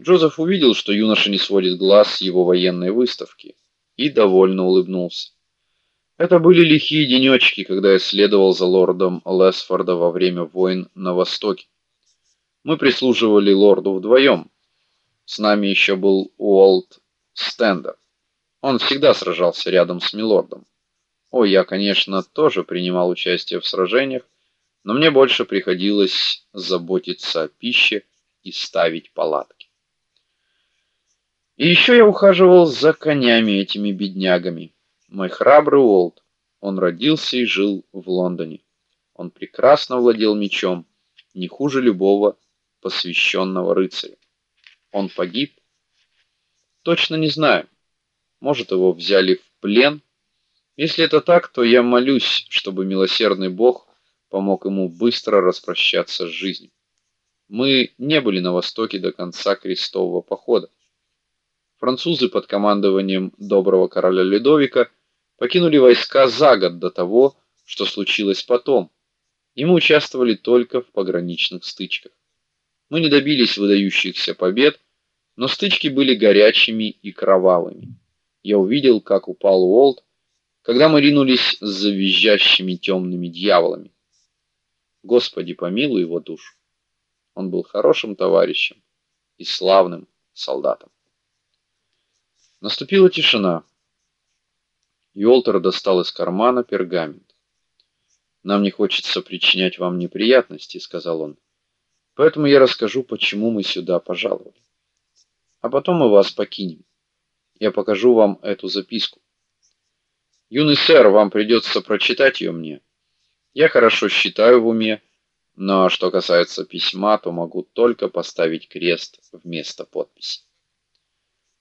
Джозеф увидел, что юноша не сводит глаз с его военной выставки, и довольно улыбнулся. Это были лихие денечки, когда я следовал за лордом Лесфорда во время войн на востоке. Мы прислуживали лорду вдвоем. С нами еще был Уолт Стендер. Он всегда сражался рядом с милордом. О, я, конечно, тоже принимал участие в сражениях, но мне больше приходилось заботиться о пище и ставить палатки. И еще я ухаживал за конями этими беднягами. Мой храбрый Уолт, он родился и жил в Лондоне. Он прекрасно владел мечом, не хуже любого посвященного рыцаря. Он погиб? Точно не знаю. Может, его взяли в плен? Если это так, то я молюсь, чтобы милосердный Бог помог ему быстро распрощаться с жизнью. Мы не были на востоке до конца крестового похода. Французы под командованием доброго короля Людовика покинули войска за год до того, что случилось потом. И участвовали только в пограничных стычках. Мы не добились выдающихся побед, но стычки были горячими и кровавыми. Я увидел, как упал Уолт, когда мы ринулись за визжащими темными дьяволами. Господи, помилуй его душу. Он был хорошим товарищем и славным солдатом. Наступила тишина. Йолтер достал из кармана пергамент. Нам не хочется причинять вам неприятности, сказал он. Поэтому я расскажу, почему мы сюда пожаловали. А потом мы вас покинем. Я покажу вам эту записку. Юный сэр, вам придется прочитать ее мне. Я хорошо считаю в уме, но что касается письма, то могу только поставить крест вместо подписи.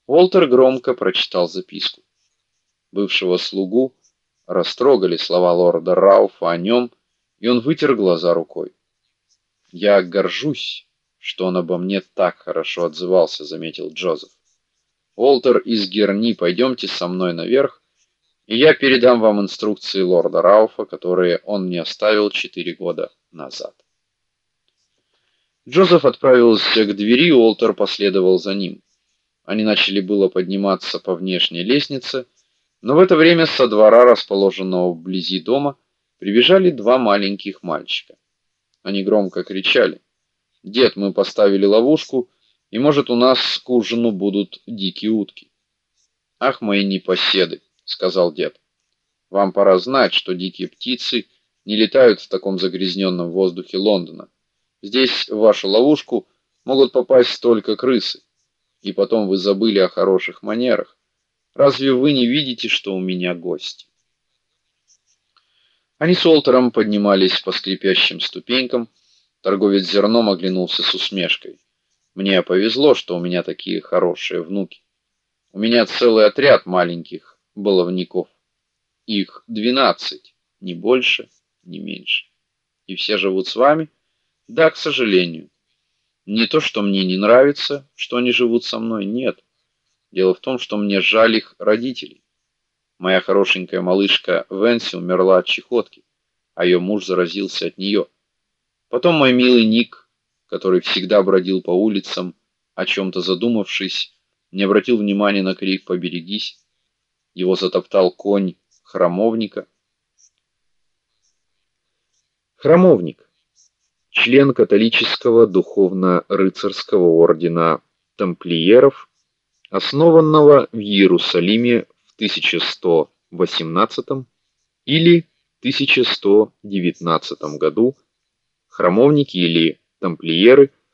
Уолтер громко прочитал записку. Бывшего слугу растрогали слова лорда Рауфа о нем, и он вытер глаза рукой. Я горжусь, что он обо мне так хорошо отзывался, заметил Джозеф. Уолтер из Герни, пойдемте со мной наверх, и я передам вам инструкции лорда Рауфа, которые он мне оставил четыре года назад. Джозеф отправился к двери, Уолтер последовал за ним. Они начали было подниматься по внешней лестнице, но в это время со двора, расположенного вблизи дома, прибежали два маленьких мальчика. Они громко кричали: "Дед, мы поставили ловушку, и может у нас к ужину будут дикие утки". "Ах, мои непоседы", сказал дед. "Вам пора знать, что дикие птицы не летают в таком загрязненном воздухе Лондона. Здесь в вашу ловушку могут попасть только крысы. И потом вы забыли о хороших манерах. Разве вы не видите, что у меня гости?" Они с Олтером поднимались по скрипящим ступенькам. Торговец зерном оглянулся с усмешкой. Мне повезло, что у меня такие хорошие внуки. У меня целый отряд маленьких баловников. Их двенадцать, не больше, не меньше. И все живут с вами? Да, к сожалению. Не то, что мне не нравится, что они живут со мной, нет. Дело в том, что мне жаль их родителей. Моя хорошенькая малышка Венси умерла от чехотки, а ее муж заразился от нее. Потом мой милый Ник, который всегда бродил по улицам, о чем то задумавшись, не обратил внимания на крик "Поберегись!" Его затоптал конь храмовника. Храмовник член католического духовно-рыцарского ордена тамплиеров, основанного в Иерусалиме 1118 или 1119 году храмовники или тамплиеры